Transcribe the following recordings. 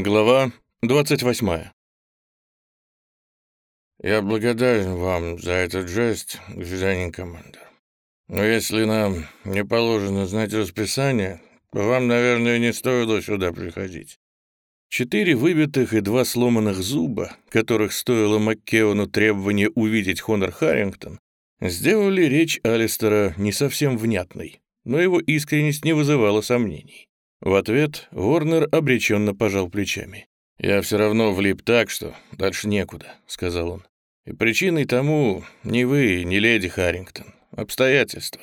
Глава 28. «Я благодарен вам за этот жест, гражданин командир. Но если нам не положено знать расписание, то вам, наверное, не стоило сюда приходить». Четыре выбитых и два сломанных зуба, которых стоило Маккеону требование увидеть Хонор Харрингтон, сделали речь Алистера не совсем внятной, но его искренность не вызывала сомнений. В ответ Ворнер обреченно пожал плечами. «Я все равно влип так, что дальше некуда», — сказал он. «И причиной тому не вы, не леди Харрингтон, обстоятельства.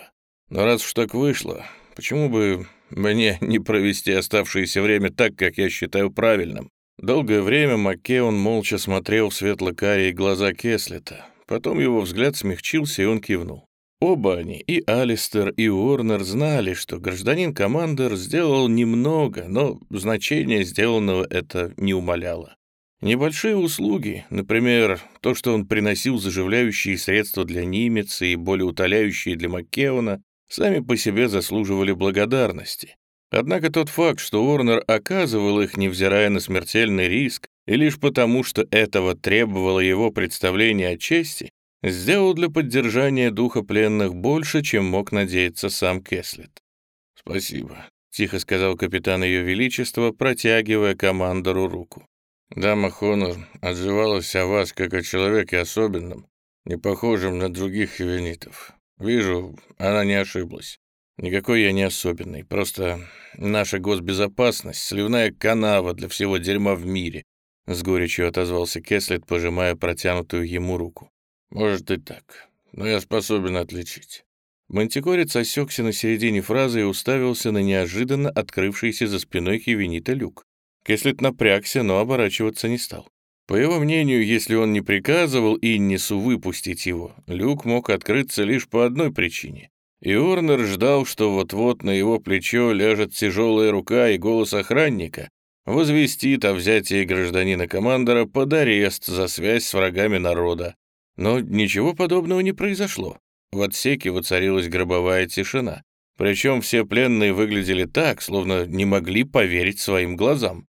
Но раз уж так вышло, почему бы мне не провести оставшееся время так, как я считаю правильным?» Долгое время Маккеон молча смотрел в светло-карие глаза Кеслета. Потом его взгляд смягчился, и он кивнул. Оба они, и Алистер, и Уорнер, знали, что гражданин-командер сделал немного, но значение сделанного это не умаляло. Небольшие услуги, например, то, что он приносил заживляющие средства для Нимеца и болеутоляющие для Маккеона, сами по себе заслуживали благодарности. Однако тот факт, что Уорнер оказывал их, невзирая на смертельный риск, и лишь потому, что этого требовало его представление о чести, сделал для поддержания духа пленных больше, чем мог надеяться сам Кеслет. «Спасибо», — тихо сказал капитан Ее Величества, протягивая командору руку. «Дама Хонор отзывалась о вас как о человеке особенном, не похожем на других хивенитов. Вижу, она не ошиблась. Никакой я не особенный, просто наша госбезопасность — сливная канава для всего дерьма в мире», — с горечью отозвался Кеслет, пожимая протянутую ему руку. «Может и так, но я способен отличить». Мантикорец осекся на середине фразы и уставился на неожиданно открывшийся за спиной Хивенита люк. Кеслет напрягся, но оборачиваться не стал. По его мнению, если он не приказывал Иннису выпустить его, люк мог открыться лишь по одной причине. И Орнер ждал, что вот-вот на его плечо ляжет тяжелая рука и голос охранника, возвестит о взятии гражданина-командора под арест за связь с врагами народа. Но ничего подобного не произошло. В отсеке воцарилась гробовая тишина. Причем все пленные выглядели так, словно не могли поверить своим глазам.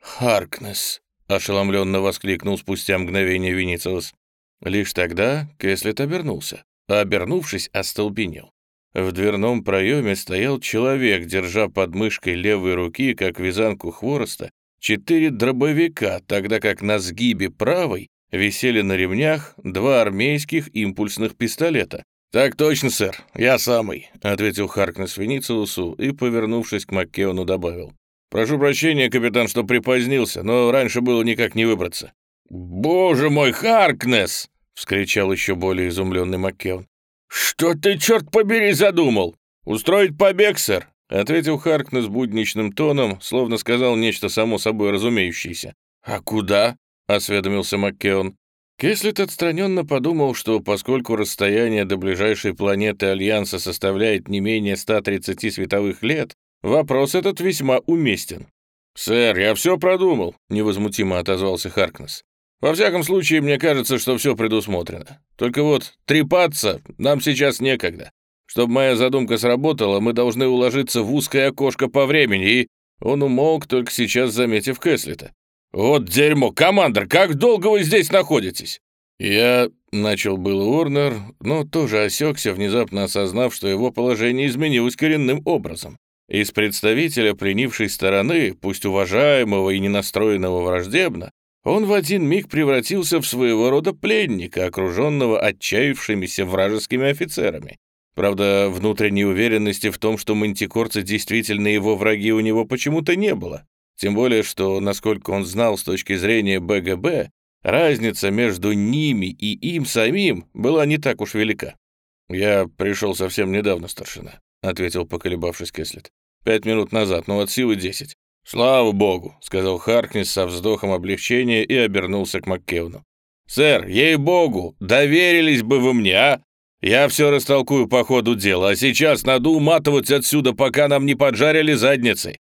«Харкнес!» — ошеломленно воскликнул спустя мгновение Веницелос. Лишь тогда Кэслет обернулся, а обернувшись, остолбенел. В дверном проеме стоял человек, держа под мышкой левой руки, как вязанку хвороста, четыре дробовика, тогда как на сгибе правой висели на ремнях два армейских импульсных пистолета. «Так точно, сэр, я самый», — ответил Харкнес Веницелусу и, повернувшись к Маккеону, добавил. «Прошу прощения, капитан, что припозднился, но раньше было никак не выбраться». «Боже мой, Харкнес!» — вскричал еще более изумленный Маккеон. «Что ты, черт побери, задумал? Устроить побег, сэр?» — ответил Харкнес будничным тоном, словно сказал нечто само собой разумеющееся. «А куда?» — осведомился Маккеон. Кеслит отстраненно подумал, что поскольку расстояние до ближайшей планеты Альянса составляет не менее 130 световых лет, вопрос этот весьма уместен. «Сэр, я все продумал», — невозмутимо отозвался Харкнес. «Во всяком случае, мне кажется, что все предусмотрено. Только вот трепаться нам сейчас некогда. Чтобы моя задумка сработала, мы должны уложиться в узкое окошко по времени, и...» Он умолк, только сейчас заметив Кэслита. «Вот дерьмо! Командор, как долго вы здесь находитесь?» «Я...» — начал был Уорнер, но тоже осекся, внезапно осознав, что его положение изменилось коренным образом. Из представителя принявшей стороны, пусть уважаемого и ненастроенного враждебно, он в один миг превратился в своего рода пленника, окруженного отчаявшимися вражескими офицерами. Правда, внутренней уверенности в том, что мантикорцы действительно его враги, у него почему-то не было. Тем более, что, насколько он знал с точки зрения БГБ, разница между ними и им самим была не так уж велика. «Я пришел совсем недавно, старшина», — ответил, поколебавшись Кэслет. «Пять минут назад, но от силы десять». «Слава богу», — сказал Харкнес со вздохом облегчения и обернулся к Маккевну. «Сэр, ей-богу, доверились бы вы мне, а? Я все растолкую по ходу дела, а сейчас надо уматывать отсюда, пока нам не поджарили задницы.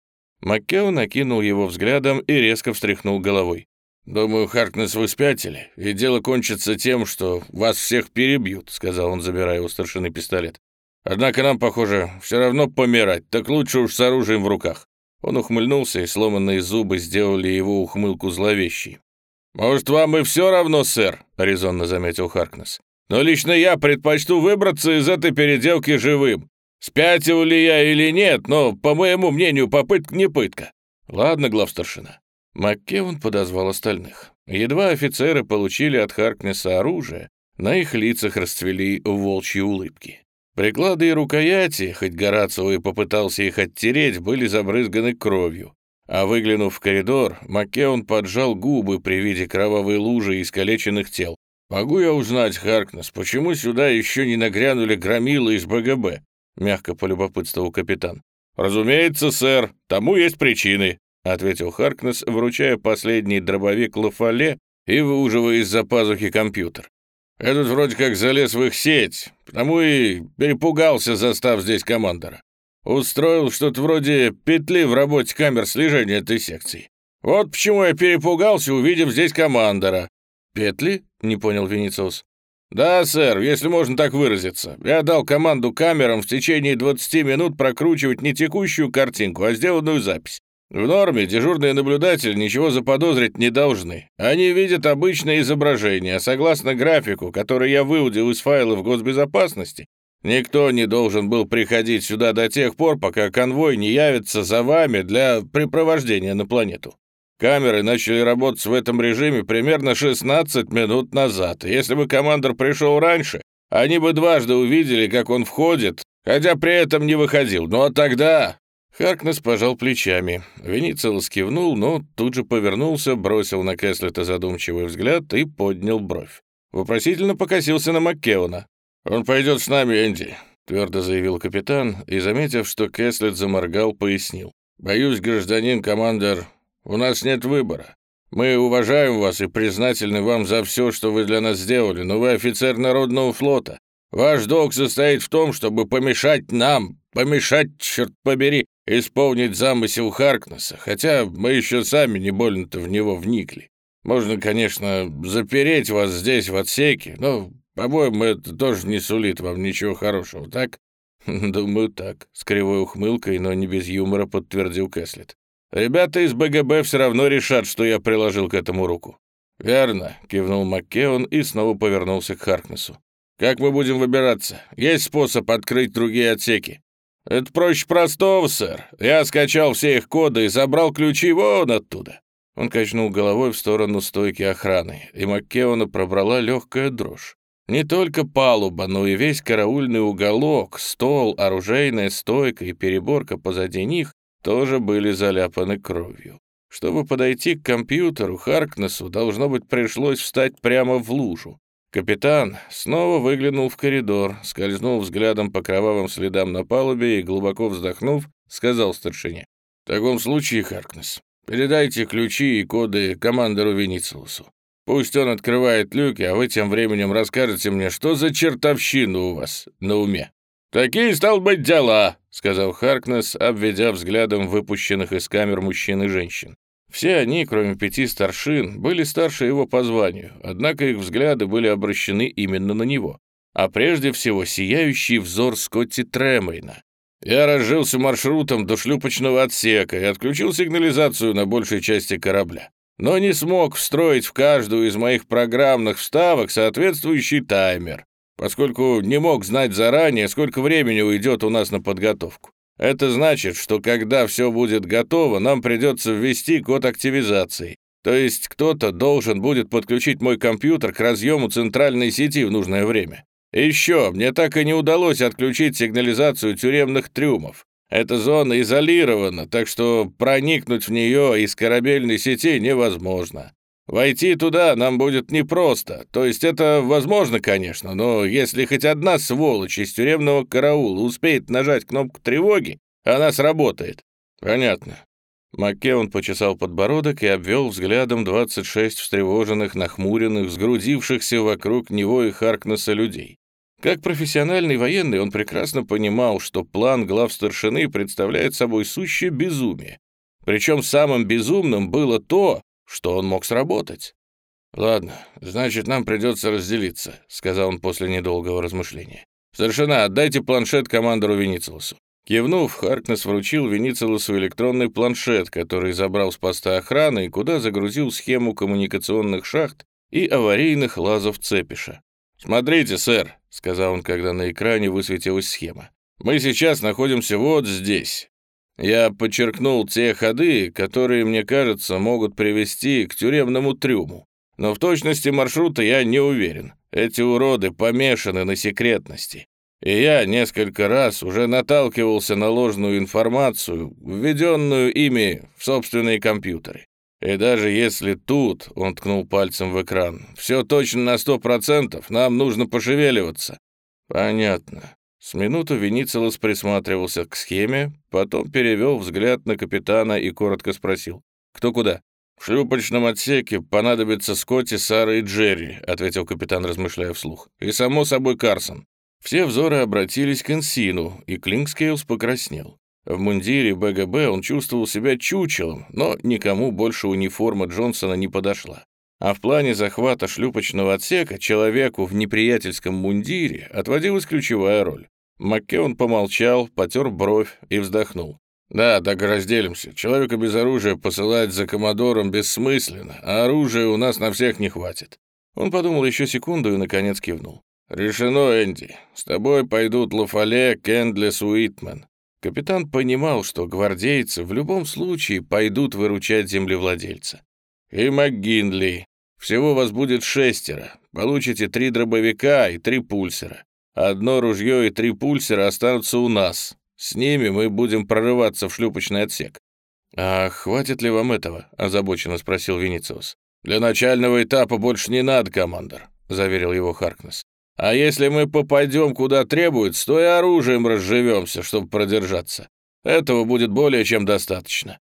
Маккео накинул его взглядом и резко встряхнул головой. «Думаю, Харкнес, вы спятили, и дело кончится тем, что вас всех перебьют», — сказал он, забирая у старшины пистолет. «Однако нам, похоже, все равно помирать, так лучше уж с оружием в руках». Он ухмыльнулся, и сломанные зубы сделали его ухмылку зловещей. «Может, вам и все равно, сэр?» — резонно заметил Харкнес. «Но лично я предпочту выбраться из этой переделки живым. Спятил ли я или нет, но, по моему мнению, попытка не пытка». «Ладно, главстаршина». Маккеван подозвал остальных. Едва офицеры получили от Харкнеса оружие, на их лицах расцвели волчьи улыбки. Приклады и рукояти, хоть Горацио и попытался их оттереть, были забрызганы кровью. А выглянув в коридор, Маккеон поджал губы при виде кровавой лужи и искалеченных тел. «Могу я узнать, Харкнес, почему сюда еще не нагрянули громилы из БГБ?» — мягко полюбопытствовал капитан. «Разумеется, сэр, тому есть причины», — ответил Харкнес, вручая последний дробовик Лафале и выуживая из-за пазухи компьютер. Этот вроде как залез в их сеть, потому и перепугался, застав здесь командора. Устроил что-то вроде петли в работе камер слежения этой секции. Вот почему я перепугался, увидев здесь командора». «Петли?» — не понял Венециус. «Да, сэр, если можно так выразиться. Я дал команду камерам в течение 20 минут прокручивать не текущую картинку, а сделанную запись. В норме дежурные наблюдатели ничего заподозрить не должны. Они видят обычное изображение, а согласно графику, который я выудил из файлов госбезопасности, никто не должен был приходить сюда до тех пор, пока конвой не явится за вами для припровождения на планету. Камеры начали работать в этом режиме примерно 16 минут назад. Если бы командор пришел раньше, они бы дважды увидели, как он входит, хотя при этом не выходил. Ну а тогда Харкнес пожал плечами. Веницелос кивнул, но тут же повернулся, бросил на Кэслета задумчивый взгляд и поднял бровь. Вопросительно покосился на Маккеона. «Он пойдет с нами, Энди», — твердо заявил капитан, и, заметив, что Кэслет заморгал, пояснил. «Боюсь, гражданин командор, у нас нет выбора. Мы уважаем вас и признательны вам за все, что вы для нас сделали, но вы офицер Народного флота. Ваш долг состоит в том, чтобы помешать нам, помешать, черт побери, исполнить замысел Харкнесса, хотя мы еще сами не больно-то в него вникли. Можно, конечно, запереть вас здесь, в отсеке, но, по-моему, это тоже не сулит вам ничего хорошего, так? Думаю, так, с кривой ухмылкой, но не без юмора подтвердил Кэслет. Ребята из БГБ все равно решат, что я приложил к этому руку. «Верно», — кивнул Маккеон и снова повернулся к Харкнесу. «Как мы будем выбираться? Есть способ открыть другие отсеки?» «Это проще простого, сэр. Я скачал все их коды и забрал ключи вон оттуда». Он качнул головой в сторону стойки охраны, и Маккеона пробрала легкая дрожь. Не только палуба, но и весь караульный уголок, стол, оружейная стойка и переборка позади них тоже были заляпаны кровью. Чтобы подойти к компьютеру, Харкнесу, должно быть, пришлось встать прямо в лужу. Капитан снова выглянул в коридор, скользнул взглядом по кровавым следам на палубе и, глубоко вздохнув, сказал старшине. «В таком случае, Харкнес, передайте ключи и коды командору Веницелусу. Пусть он открывает люки, а вы тем временем расскажете мне, что за чертовщина у вас на уме». «Такие, стал быть, дела», — сказал Харкнес, обведя взглядом выпущенных из камер мужчин и женщин. Все они, кроме пяти старшин, были старше его по званию, однако их взгляды были обращены именно на него. А прежде всего сияющий взор Скотти Тремейна. Я разжился маршрутом до шлюпочного отсека и отключил сигнализацию на большей части корабля. Но не смог встроить в каждую из моих программных вставок соответствующий таймер, поскольку не мог знать заранее, сколько времени уйдет у нас на подготовку. Это значит, что когда все будет готово, нам придется ввести код активизации. То есть кто-то должен будет подключить мой компьютер к разъему центральной сети в нужное время. Еще, мне так и не удалось отключить сигнализацию тюремных трюмов. Эта зона изолирована, так что проникнуть в нее из корабельной сети невозможно. Войти туда нам будет непросто. То есть это возможно, конечно, но если хоть одна сволочь из тюремного караула успеет нажать кнопку тревоги, она сработает. Понятно. Маккеон почесал подбородок и обвел взглядом 26 встревоженных, нахмуренных, сгрудившихся вокруг него и Харкнесса людей. Как профессиональный военный он прекрасно понимал, что план глав старшины представляет собой сущее безумие. Причем самым безумным было то, что он мог сработать. «Ладно, значит, нам придется разделиться», — сказал он после недолгого размышления. «Старшина, отдайте планшет командору Веницелосу. Кивнув, Харкнес вручил Веницелосу электронный планшет, который забрал с поста охраны и куда загрузил схему коммуникационных шахт и аварийных лазов Цепиша. «Смотрите, сэр», — сказал он, когда на экране высветилась схема. «Мы сейчас находимся вот здесь. Я подчеркнул те ходы, которые, мне кажется, могут привести к тюремному трюму. Но в точности маршрута я не уверен. Эти уроды помешаны на секретности и я несколько раз уже наталкивался на ложную информацию, введенную ими в собственные компьютеры. И даже если тут, он ткнул пальцем в экран, все точно на сто процентов, нам нужно пошевеливаться. Понятно. С минуту Веницелос присматривался к схеме, потом перевел взгляд на капитана и коротко спросил. «Кто куда?» «В шлюпочном отсеке понадобится Скотти, Сара и Джерри», — ответил капитан, размышляя вслух. «И, само собой, Карсон. Все взоры обратились к Энсину, и Клинкскейлс покраснел. В мундире БГБ он чувствовал себя чучелом, но никому больше униформа Джонсона не подошла. А в плане захвата шлюпочного отсека человеку в неприятельском мундире отводилась ключевая роль. Маккеон помолчал, потер бровь и вздохнул. «Да, так и разделимся. Человека без оружия посылать за коммодором бессмысленно, а оружия у нас на всех не хватит». Он подумал еще секунду и, наконец, кивнул. «Решено, Энди. С тобой пойдут Лафале, Кендлес, Уитмен». Капитан понимал, что гвардейцы в любом случае пойдут выручать землевладельца. «И МакГинли. Всего вас будет шестеро. Получите три дробовика и три пульсера. Одно ружье и три пульсера останутся у нас. С ними мы будем прорываться в шлюпочный отсек». «А хватит ли вам этого?» — озабоченно спросил Венициус. «Для начального этапа больше не надо, командор», — заверил его Харкнес. А если мы попадем куда требуется, то и оружием разживемся, чтобы продержаться. Этого будет более чем достаточно».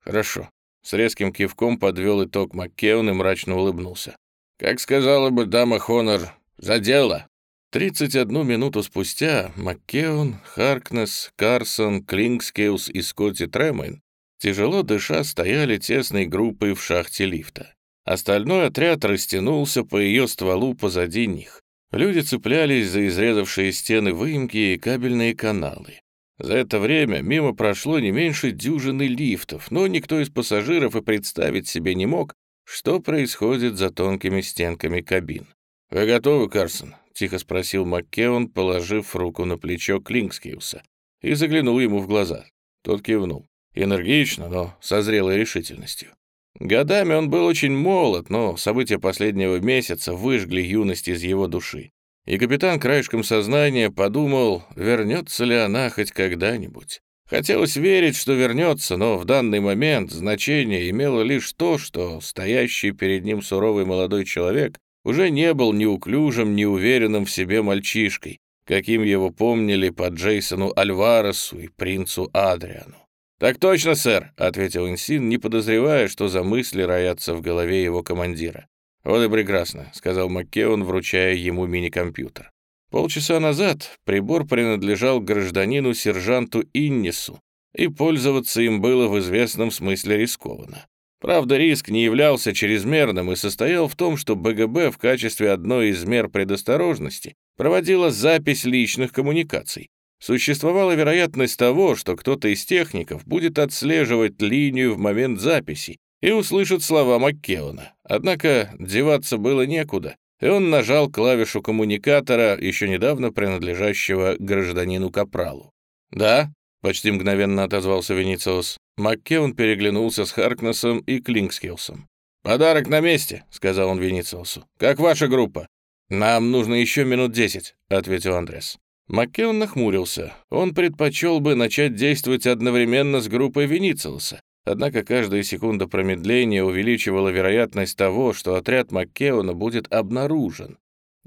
«Хорошо». С резким кивком подвел итог Маккеон и мрачно улыбнулся. «Как сказала бы дама Хонор, за дело!» 31 минуту спустя Маккеон, Харкнес, Карсон, Клингскеус и Скотти Тремейн тяжело дыша стояли тесной группой в шахте лифта. Остальной отряд растянулся по ее стволу позади них. Люди цеплялись за изрезавшие стены выемки и кабельные каналы. За это время мимо прошло не меньше дюжины лифтов, но никто из пассажиров и представить себе не мог, что происходит за тонкими стенками кабин. «Вы готовы, Карсон?» — тихо спросил Маккеон, положив руку на плечо Клинкскиуса, и заглянул ему в глаза. Тот кивнул. Энергично, но со зрелой решительностью. Годами он был очень молод, но события последнего месяца выжгли юность из его души. И капитан краешком сознания подумал, вернется ли она хоть когда-нибудь. Хотелось верить, что вернется, но в данный момент значение имело лишь то, что стоящий перед ним суровый молодой человек уже не был неуклюжим, неуверенным в себе мальчишкой, каким его помнили по Джейсону Альваресу и принцу Адриану. «Так точно, сэр», — ответил Инсин, не подозревая, что за мысли роятся в голове его командира. «Вот и прекрасно», — сказал Маккеон, вручая ему мини-компьютер. Полчаса назад прибор принадлежал гражданину-сержанту Иннису, и пользоваться им было в известном смысле рискованно. Правда, риск не являлся чрезмерным и состоял в том, что БГБ в качестве одной из мер предосторожности проводила запись личных коммуникаций, Существовала вероятность того, что кто-то из техников будет отслеживать линию в момент записи и услышит слова Маккеона. Однако деваться было некуда, и он нажал клавишу коммуникатора, еще недавно принадлежащего гражданину Капралу. «Да», — почти мгновенно отозвался Венициус. Маккеон переглянулся с Харкнесом и Клингскилсом. «Подарок на месте», — сказал он Венициусу. «Как ваша группа?» «Нам нужно еще минут десять», — ответил Андрес. Маккеон нахмурился. Он предпочел бы начать действовать одновременно с группой Веницелоса. Однако каждая секунда промедления увеличивала вероятность того, что отряд Маккеона будет обнаружен.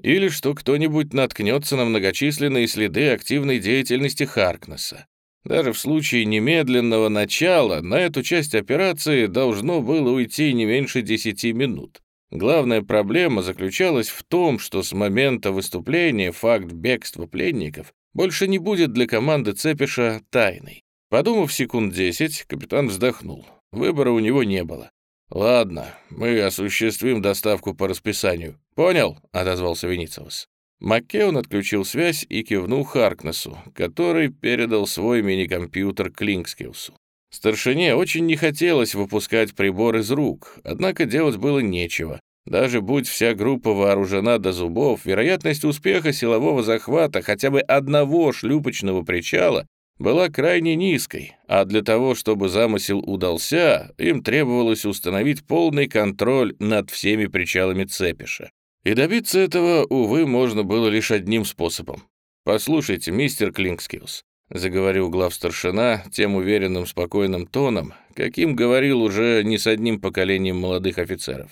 Или что кто-нибудь наткнется на многочисленные следы активной деятельности Харкнесса. Даже в случае немедленного начала на эту часть операции должно было уйти не меньше 10 минут. Главная проблема заключалась в том, что с момента выступления факт бегства пленников больше не будет для команды Цепиша тайной. Подумав секунд десять, капитан вздохнул. Выбора у него не было. «Ладно, мы осуществим доставку по расписанию». «Понял», — отозвался Веницелос. Маккеон отключил связь и кивнул Харкнесу, который передал свой мини-компьютер Клинкскилсу. Старшине очень не хотелось выпускать прибор из рук, однако делать было нечего. Даже будь вся группа вооружена до зубов, вероятность успеха силового захвата хотя бы одного шлюпочного причала была крайне низкой, а для того, чтобы замысел удался, им требовалось установить полный контроль над всеми причалами Цепиша. И добиться этого, увы, можно было лишь одним способом. «Послушайте, мистер Клинкскиллс», — заговорил главстаршина тем уверенным, спокойным тоном, каким говорил уже не с одним поколением молодых офицеров.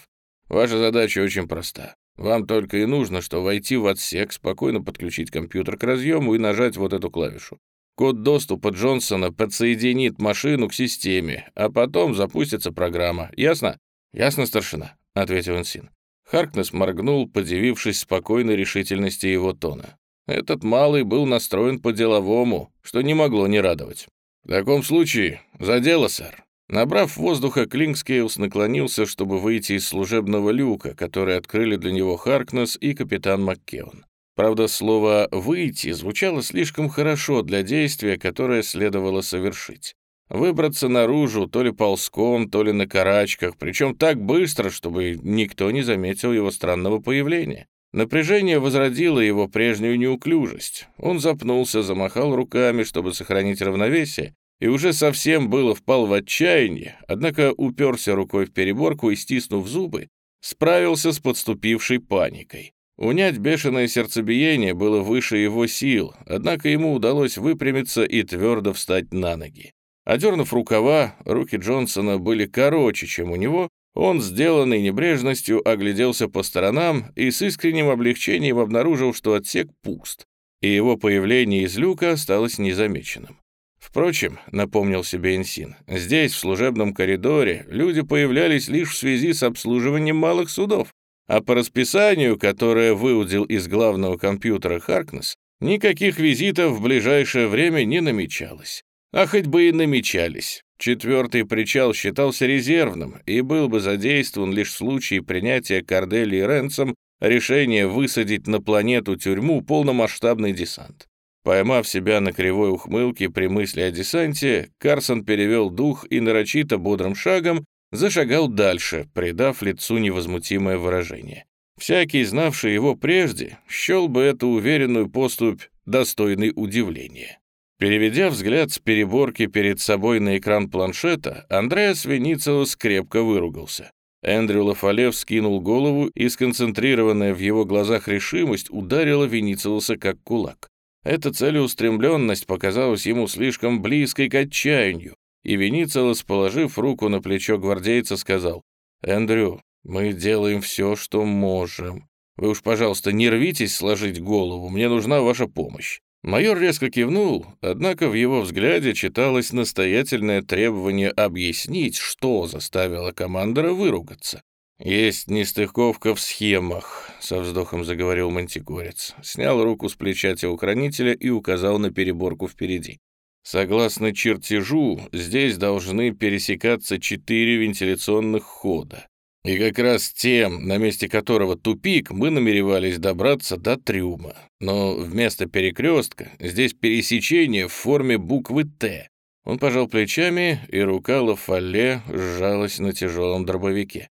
«Ваша задача очень проста. Вам только и нужно, что войти в отсек, спокойно подключить компьютер к разъему и нажать вот эту клавишу. Код доступа Джонсона подсоединит машину к системе, а потом запустится программа. Ясно? Ясно, старшина, ответил энсин. Харкнес моргнул, подивившись спокойной решительности его тона. Этот малый был настроен по-деловому, что не могло не радовать. «В таком случае, за дело, сэр». Набрав воздуха, Клинкскейлс наклонился, чтобы выйти из служебного люка, который открыли для него Харкнес и капитан Маккеон. Правда, слово «выйти» звучало слишком хорошо для действия, которое следовало совершить. Выбраться наружу то ли ползком, то ли на карачках, причем так быстро, чтобы никто не заметил его странного появления. Напряжение возродило его прежнюю неуклюжесть. Он запнулся, замахал руками, чтобы сохранить равновесие, и уже совсем было впал в отчаяние, однако уперся рукой в переборку и, стиснув зубы, справился с подступившей паникой. Унять бешеное сердцебиение было выше его сил, однако ему удалось выпрямиться и твердо встать на ноги. Одернув рукава, руки Джонсона были короче, чем у него, он, сделанный небрежностью, огляделся по сторонам и с искренним облегчением обнаружил, что отсек пуст, и его появление из люка осталось незамеченным. Впрочем, напомнил себе Энсин, здесь, в служебном коридоре, люди появлялись лишь в связи с обслуживанием малых судов, а по расписанию, которое выудил из главного компьютера Харкнес, никаких визитов в ближайшее время не намечалось. А хоть бы и намечались. Четвертый причал считался резервным и был бы задействован лишь в случае принятия Корделии Ренсом решения высадить на планету тюрьму полномасштабный десант. Поймав себя на кривой ухмылке при мысли о десанте, Карсон перевел дух и нарочито бодрым шагом зашагал дальше, придав лицу невозмутимое выражение. Всякий, знавший его прежде, счел бы эту уверенную поступь достойной удивления. Переведя взгляд с переборки перед собой на экран планшета, Андреас Веницелос крепко выругался. Эндрю Лафалев скинул голову, и сконцентрированная в его глазах решимость ударила Веницелоса как кулак. Эта целеустремленность показалась ему слишком близкой к отчаянию, и Веницелос, положив руку на плечо гвардейца, сказал, «Эндрю, мы делаем все, что можем. Вы уж, пожалуйста, не рвитесь сложить голову, мне нужна ваша помощь». Майор резко кивнул, однако в его взгляде читалось настоятельное требование объяснить, что заставило командора выругаться. «Есть нестыковка в схемах», — со вздохом заговорил мантикорец. Снял руку с плеча телохранителя и указал на переборку впереди. Согласно чертежу, здесь должны пересекаться четыре вентиляционных хода. И как раз тем, на месте которого тупик, мы намеревались добраться до трюма. Но вместо перекрестка здесь пересечение в форме буквы «Т». Он пожал плечами, и рука Лафале сжалась на тяжелом дробовике.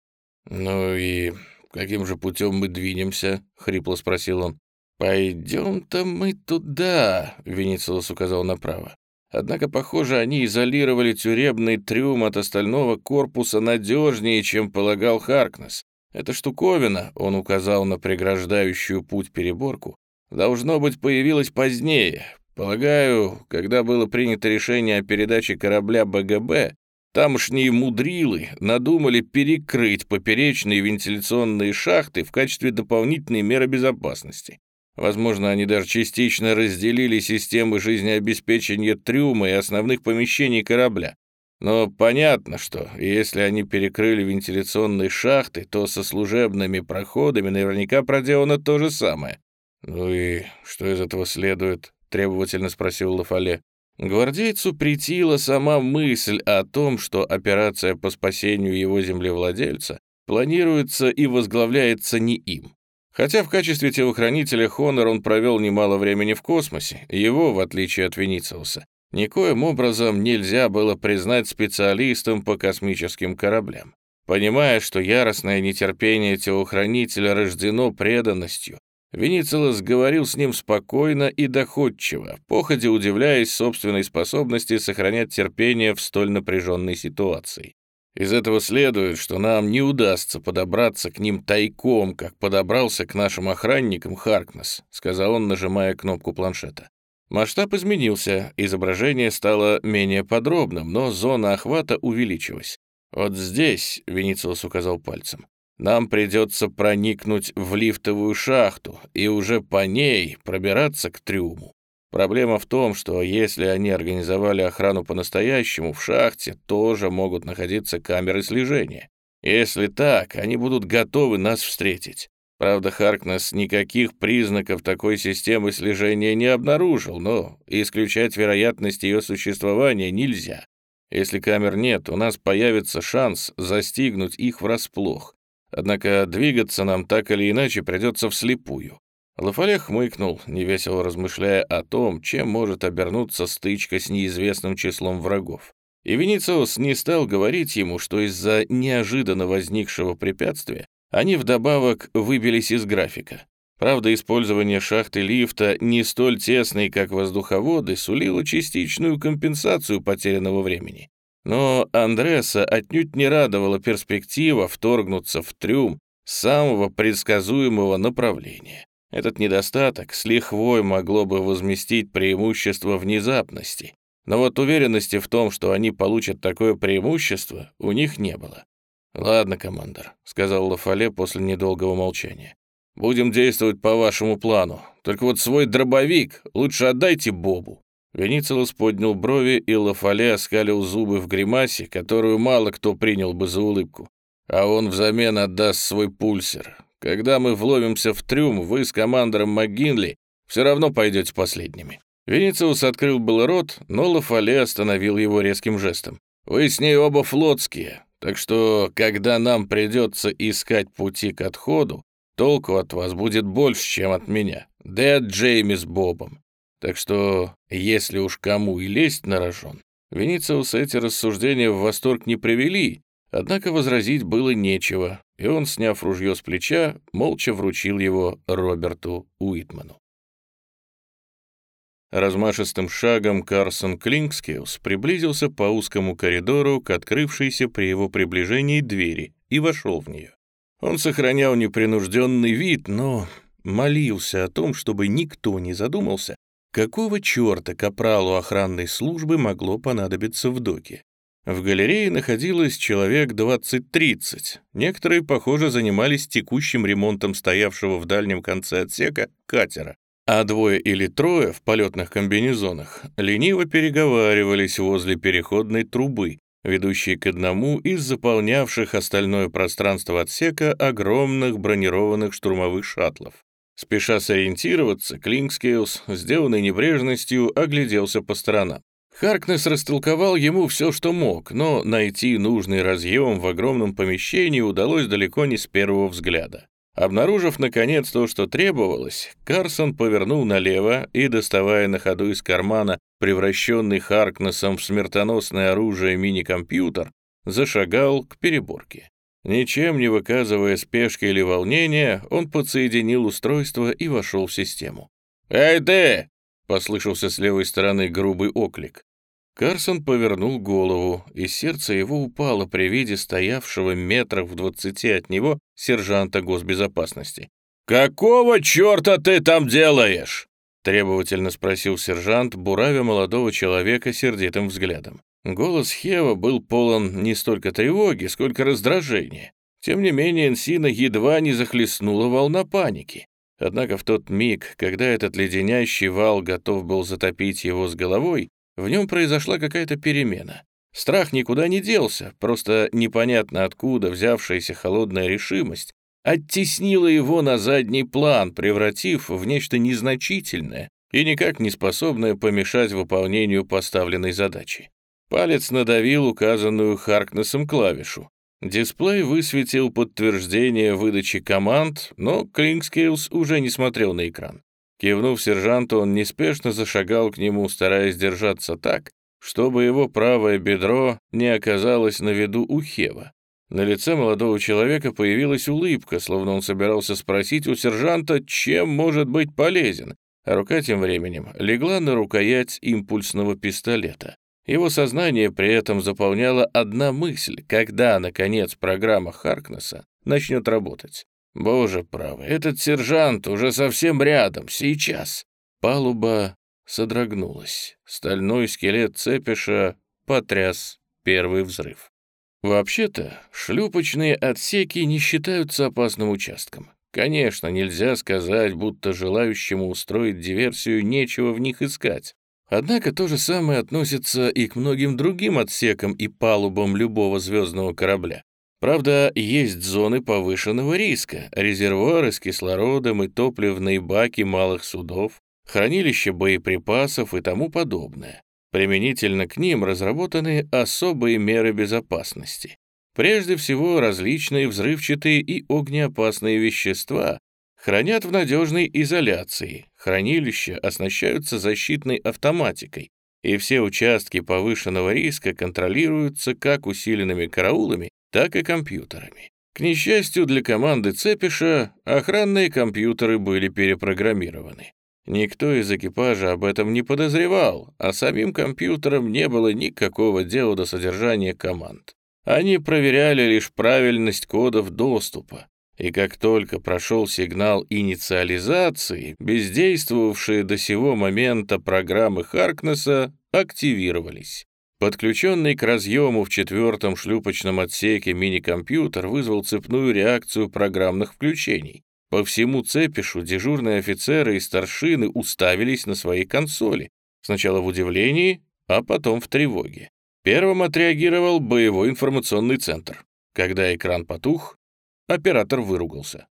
«Ну и каким же путем мы двинемся?» — хрипло спросил он. «Пойдем-то мы туда», — Венецелос указал направо. Однако, похоже, они изолировали тюремный трюм от остального корпуса надежнее, чем полагал Харкнес. Эта штуковина, он указал на преграждающую путь переборку, должно быть, появилась позднее. Полагаю, когда было принято решение о передаче корабля БГБ, тамошние мудрилы надумали перекрыть поперечные вентиляционные шахты в качестве дополнительной меры безопасности. Возможно, они даже частично разделили системы жизнеобеспечения трюма и основных помещений корабля. Но понятно, что если они перекрыли вентиляционные шахты, то со служебными проходами наверняка проделано то же самое. «Ну и что из этого следует?» — требовательно спросил Лафале. Гвардейцу притила сама мысль о том, что операция по спасению его землевладельца планируется и возглавляется не им. Хотя в качестве телохранителя Хонор он провел немало времени в космосе, его, в отличие от Венициуса, никоим образом нельзя было признать специалистом по космическим кораблям. Понимая, что яростное нетерпение телохранителя рождено преданностью, Веницелос говорил с ним спокойно и доходчиво, походе удивляясь собственной способности сохранять терпение в столь напряженной ситуации. Из этого следует, что нам не удастся подобраться к ним тайком, как подобрался к нашим охранникам Харкнес», — сказал он, нажимая кнопку планшета. Масштаб изменился, изображение стало менее подробным, но зона охвата увеличилась. «Вот здесь», — Венициус указал пальцем, — «нам придется проникнуть в лифтовую шахту и уже по ней пробираться к трюму. Проблема в том, что если они организовали охрану по-настоящему, в шахте тоже могут находиться камеры слежения. Если так, они будут готовы нас встретить. Правда, Харкнес никаких признаков такой системы слежения не обнаружил, но исключать вероятность ее существования нельзя. Если камер нет, у нас появится шанс застигнуть их врасплох. Однако двигаться нам так или иначе придется вслепую. Лафале хмыкнул, невесело размышляя о том, чем может обернуться стычка с неизвестным числом врагов. И Венициус не стал говорить ему, что из-за неожиданно возникшего препятствия они вдобавок выбились из графика. Правда, использование шахты лифта не столь тесной, как воздуховоды, сулило частичную компенсацию потерянного времени. Но Андреса отнюдь не радовала перспектива вторгнуться в трюм самого предсказуемого направления. Этот недостаток с лихвой могло бы возместить преимущество внезапности, но вот уверенности в том, что они получат такое преимущество, у них не было. «Ладно, командор», — сказал Лафале после недолгого молчания. «Будем действовать по вашему плану. Только вот свой дробовик лучше отдайте Бобу». Веницелос поднял брови, и Лафале оскалил зубы в гримасе, которую мало кто принял бы за улыбку. А он взамен отдаст свой пульсер. Когда мы вломимся в трюм, вы с командором МcГинли все равно пойдете последними». Венециус открыл был рот, но Лафале остановил его резким жестом. «Вы с ней оба флотские, так что, когда нам придется искать пути к отходу, толку от вас будет больше, чем от меня, да Джейми с Бобом. Так что, если уж кому и лезть на рожон, Венециус эти рассуждения в восторг не привели, Однако возразить было нечего, и он, сняв ружье с плеча, молча вручил его Роберту Уитману. Размашистым шагом Карсон Клинкскиус приблизился по узкому коридору к открывшейся при его приближении двери и вошел в нее. Он сохранял непринужденный вид, но молился о том, чтобы никто не задумался, какого черта капралу охранной службы могло понадобиться в доке. В галерее находилось человек 20-30. Некоторые, похоже, занимались текущим ремонтом стоявшего в дальнем конце отсека катера, а двое или трое в полетных комбинезонах лениво переговаривались возле переходной трубы, ведущей к одному из заполнявших остальное пространство отсека огромных бронированных штурмовых шаттлов. Спеша сориентироваться, Клинкскейлс, сделанный небрежностью, огляделся по сторонам. Харкнес растолковал ему все, что мог, но найти нужный разъем в огромном помещении удалось далеко не с первого взгляда. Обнаружив, наконец, то, что требовалось, Карсон повернул налево и, доставая на ходу из кармана превращенный Харкнесом в смертоносное оружие мини-компьютер, зашагал к переборке. Ничем не выказывая спешки или волнения, он подсоединил устройство и вошел в систему. «Эй ты!» — послышался с левой стороны грубый оклик. Карсон повернул голову, и сердце его упало при виде стоявшего метрах в двадцати от него сержанта госбезопасности. «Какого черта ты там делаешь?» — требовательно спросил сержант, буравя молодого человека сердитым взглядом. Голос Хева был полон не столько тревоги, сколько раздражения. Тем не менее, Энсина едва не захлестнула волна паники. Однако в тот миг, когда этот леденящий вал готов был затопить его с головой, в нем произошла какая-то перемена. Страх никуда не делся, просто непонятно откуда взявшаяся холодная решимость оттеснила его на задний план, превратив в нечто незначительное и никак не способное помешать выполнению поставленной задачи. Палец надавил указанную Харкнесом клавишу. Дисплей высветил подтверждение выдачи команд, но Клинкскейлс уже не смотрел на экран. Кивнув сержанту, он неспешно зашагал к нему, стараясь держаться так, чтобы его правое бедро не оказалось на виду у Хева. На лице молодого человека появилась улыбка, словно он собирался спросить у сержанта, чем может быть полезен, а рука тем временем легла на рукоять импульсного пистолета. Его сознание при этом заполняла одна мысль, когда, наконец, программа Харкнесса начнет работать. Боже правый, этот сержант уже совсем рядом, сейчас. Палуба содрогнулась. Стальной скелет цепиша потряс первый взрыв. Вообще-то, шлюпочные отсеки не считаются опасным участком. Конечно, нельзя сказать, будто желающему устроить диверсию нечего в них искать. Однако то же самое относится и к многим другим отсекам и палубам любого звездного корабля. Правда, есть зоны повышенного риска, резервуары с кислородом и топливные баки малых судов, хранилища боеприпасов и тому подобное. Применительно к ним разработаны особые меры безопасности. Прежде всего, различные взрывчатые и огнеопасные вещества, Хранят в надежной изоляции, хранилища оснащаются защитной автоматикой, и все участки повышенного риска контролируются как усиленными караулами, так и компьютерами. К несчастью для команды Цепиша, охранные компьютеры были перепрограммированы. Никто из экипажа об этом не подозревал, а самим компьютерам не было никакого дела до содержания команд. Они проверяли лишь правильность кодов доступа, и как только прошел сигнал инициализации, бездействовавшие до сего момента программы Харкнесса активировались. Подключенный к разъему в четвертом шлюпочном отсеке мини-компьютер вызвал цепную реакцию программных включений. По всему цепишу дежурные офицеры и старшины уставились на свои консоли, сначала в удивлении, а потом в тревоге. Первым отреагировал боевой информационный центр. Когда экран потух, Оператор выругался.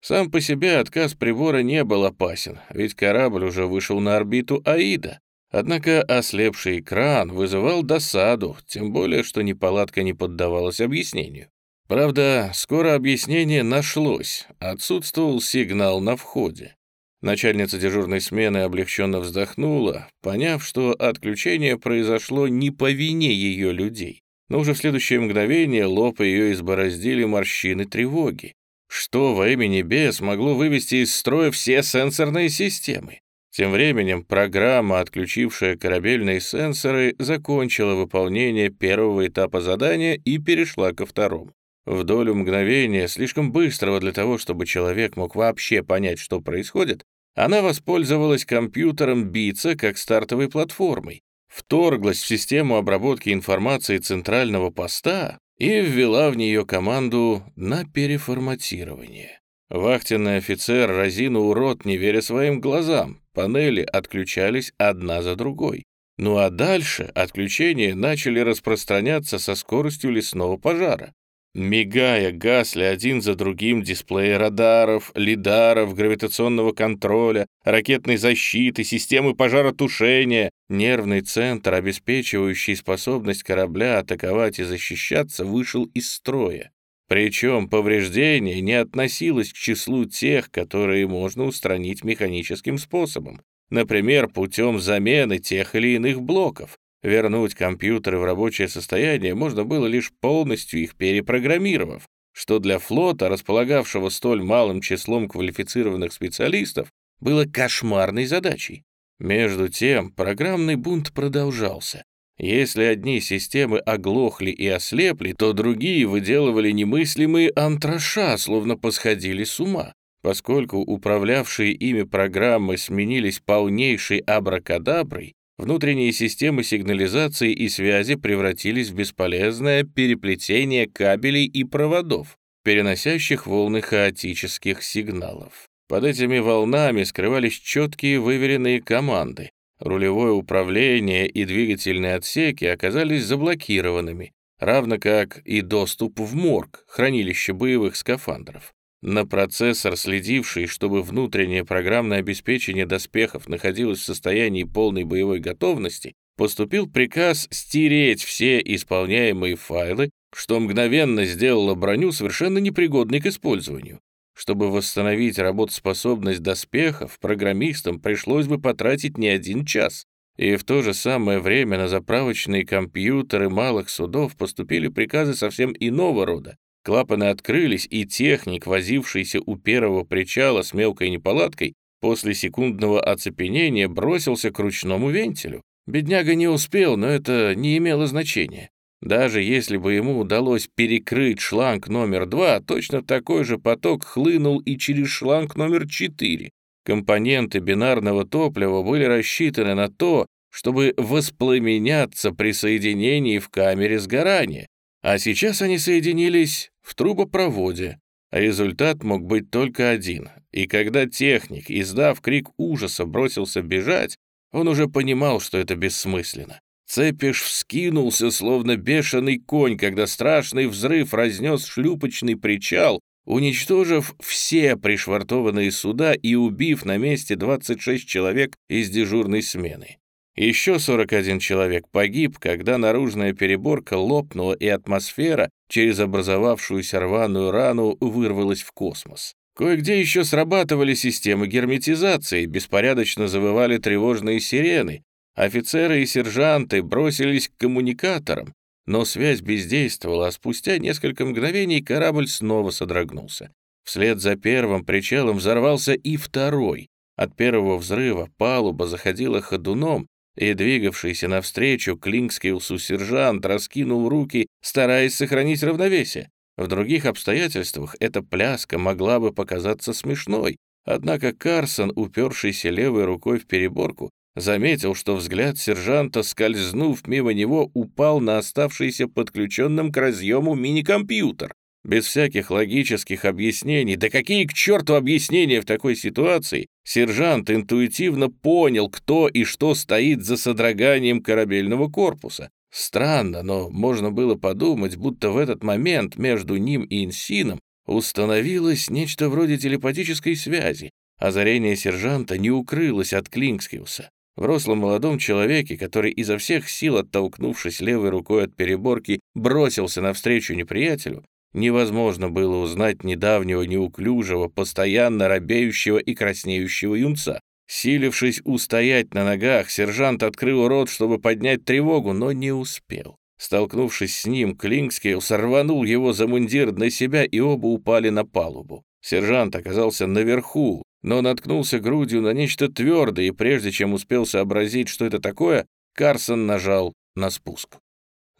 Сам по себе отказ прибора не был опасен, ведь корабль уже вышел на орбиту Аида. Однако ослепший экран вызывал досаду, тем более, что неполадка не поддавалась объяснению. Правда, скоро объяснение нашлось, отсутствовал сигнал на входе. Начальница дежурной смены облегченно вздохнула, поняв, что отключение произошло не по вине ее людей но уже в следующее мгновение лоб ее избороздили морщины тревоги. Что во имя небес могло вывести из строя все сенсорные системы? Тем временем программа, отключившая корабельные сенсоры, закончила выполнение первого этапа задания и перешла ко второму. В долю мгновения, слишком быстрого для того, чтобы человек мог вообще понять, что происходит, она воспользовалась компьютером Бица как стартовой платформой, вторглась в систему обработки информации центрального поста и ввела в нее команду на переформатирование. Вахтенный офицер разинул рот, не веря своим глазам. Панели отключались одна за другой. Ну а дальше отключения начали распространяться со скоростью лесного пожара. Мигая, гасли один за другим дисплеи радаров, лидаров, гравитационного контроля, ракетной защиты, системы пожаротушения. Нервный центр, обеспечивающий способность корабля атаковать и защищаться, вышел из строя. Причем повреждение не относилось к числу тех, которые можно устранить механическим способом, например, путем замены тех или иных блоков. Вернуть компьютеры в рабочее состояние можно было лишь полностью их перепрограммировав, что для флота, располагавшего столь малым числом квалифицированных специалистов, было кошмарной задачей. Между тем, программный бунт продолжался. Если одни системы оглохли и ослепли, то другие выделывали немыслимые антраша, словно посходили с ума. Поскольку управлявшие ими программы сменились полнейшей абракадаброй, Внутренние системы сигнализации и связи превратились в бесполезное переплетение кабелей и проводов, переносящих волны хаотических сигналов. Под этими волнами скрывались четкие выверенные команды. Рулевое управление и двигательные отсеки оказались заблокированными, равно как и доступ в морг, хранилище боевых скафандров. На процессор, следивший, чтобы внутреннее программное обеспечение доспехов находилось в состоянии полной боевой готовности, поступил приказ стереть все исполняемые файлы что мгновенно сделало броню совершенно непригодной к использованию. Чтобы восстановить работоспособность доспехов, программистам пришлось бы потратить не один час. И в то же самое время на заправочные компьютеры малых судов поступили приказы совсем иного рода. Клапаны открылись, и техник, возившийся у первого причала с мелкой неполадкой, после секундного оцепенения бросился к ручному вентилю. Бедняга не успел, но это не имело значения. Даже если бы ему удалось перекрыть шланг номер два, точно такой же поток хлынул и через шланг номер четыре. Компоненты бинарного топлива были рассчитаны на то, чтобы воспламеняться при соединении в камере сгорания, а сейчас они соединились в трубопроводе. Результат мог быть только один, и когда техник, издав крик ужаса, бросился бежать, он уже понимал, что это бессмысленно. Цепиш вскинулся, словно бешеный конь, когда страшный взрыв разнес шлюпочный причал, уничтожив все пришвартованные суда и убив на месте 26 человек из дежурной смены. Еще 41 человек погиб, когда наружная переборка лопнула и атмосфера через образовавшуюся рваную рану вырвалась в космос. Кое-где еще срабатывали системы герметизации, беспорядочно завывали тревожные сирены, Офицеры и сержанты бросились к коммуникаторам, но связь бездействовала, а спустя несколько мгновений корабль снова содрогнулся. Вслед за первым причалом взорвался и второй. От первого взрыва палуба заходила ходуном, и двигавшийся навстречу Клинкскилсу сержант раскинул руки, стараясь сохранить равновесие. В других обстоятельствах эта пляска могла бы показаться смешной, однако Карсон, упершийся левой рукой в переборку, заметил, что взгляд сержанта, скользнув мимо него, упал на оставшийся подключенным к разъему мини-компьютер. Без всяких логических объяснений, да какие к черту объяснения в такой ситуации, сержант интуитивно понял, кто и что стоит за содроганием корабельного корпуса. Странно, но можно было подумать, будто в этот момент между ним и Инсином установилось нечто вроде телепатической связи. Озарение сержанта не укрылось от Клинкскиуса. В рослом молодом человеке, который изо всех сил, оттолкнувшись левой рукой от переборки, бросился навстречу неприятелю, невозможно было узнать недавнего неуклюжего, постоянно робеющего и краснеющего юнца. Силившись устоять на ногах, сержант открыл рот, чтобы поднять тревогу, но не успел. Столкнувшись с ним, Клинкскейл сорванул его за мундир на себя, и оба упали на палубу. Сержант оказался наверху, но наткнулся грудью на нечто твердое, и прежде чем успел сообразить, что это такое, Карсон нажал на спуск.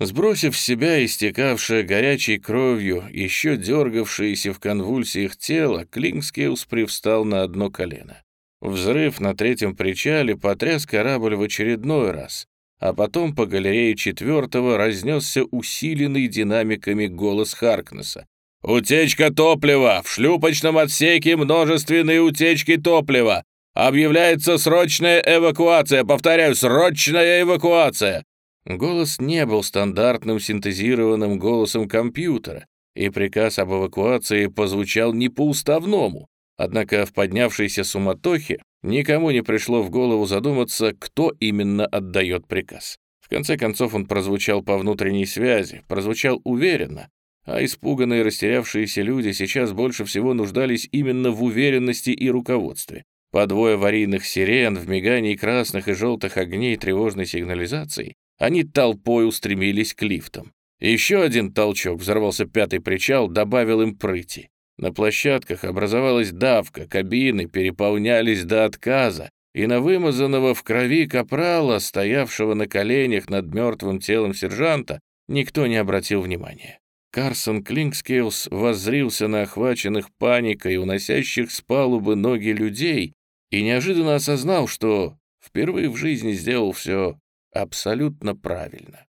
Сбросив с себя истекавшее горячей кровью, еще дергавшееся в конвульсиях тело, Клинскеус привстал на одно колено. Взрыв на третьем причале потряс корабль в очередной раз, а потом по галерее четвертого разнесся усиленный динамиками голос Харкнесса. «Утечка топлива! В шлюпочном отсеке множественные утечки топлива! Объявляется срочная эвакуация! Повторяю, срочная эвакуация!» Голос не был стандартным синтезированным голосом компьютера, и приказ об эвакуации позвучал не по-уставному. Однако в поднявшейся суматохе никому не пришло в голову задуматься, кто именно отдает приказ. В конце концов он прозвучал по внутренней связи, прозвучал уверенно, а испуганные растерявшиеся люди сейчас больше всего нуждались именно в уверенности и руководстве. По двое аварийных сирен в мигании красных и желтых огней тревожной сигнализации они толпой устремились к лифтам. Еще один толчок, взорвался пятый причал, добавил им прыти. На площадках образовалась давка, кабины переполнялись до отказа, и на вымазанного в крови капрала, стоявшего на коленях над мертвым телом сержанта, никто не обратил внимания. Карсон Клинкскейлс воззрился на охваченных паникой, уносящих с палубы ноги людей, и неожиданно осознал, что впервые в жизни сделал все абсолютно правильно.